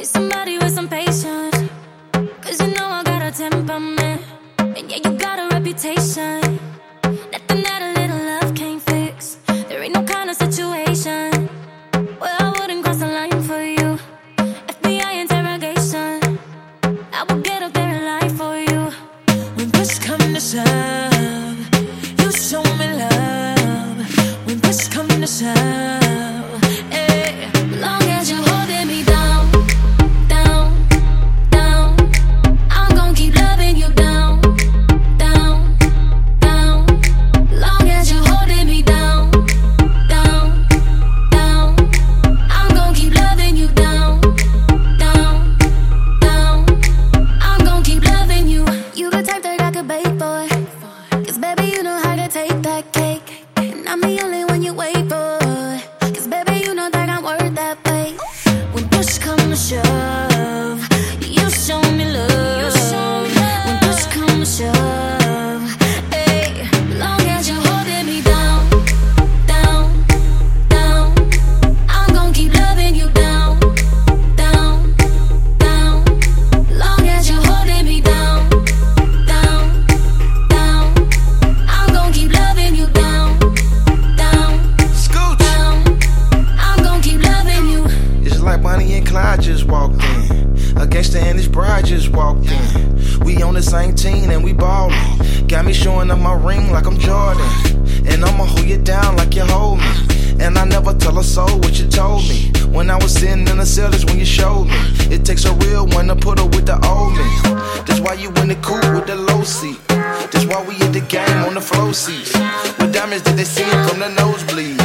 Need somebody with some patience. Cause you know I got a temperament. And yeah, you got a reputation. Nothing that a little love can't fix. There ain't no kind of situation where I wouldn't cross the line for you. FBI interrogation. I will get up there and lie for you. When push comes to shove, you show me love. When push comes to shove. Cause like Bonnie and Clyde just walked in. A gangster and his bride just walked in. We on the same team and we ballin'. Got me showing up my ring like I'm Jordan. And I'ma hold you down like you hold me. And I never tell a soul what you told me. When I was sitting in the cell, that's when you showed me. It takes a real one to put her with the old me. That's why you in the coupe with the low seat. That's why we at the game on the flow seats. With diamonds that they see from the nosebleed.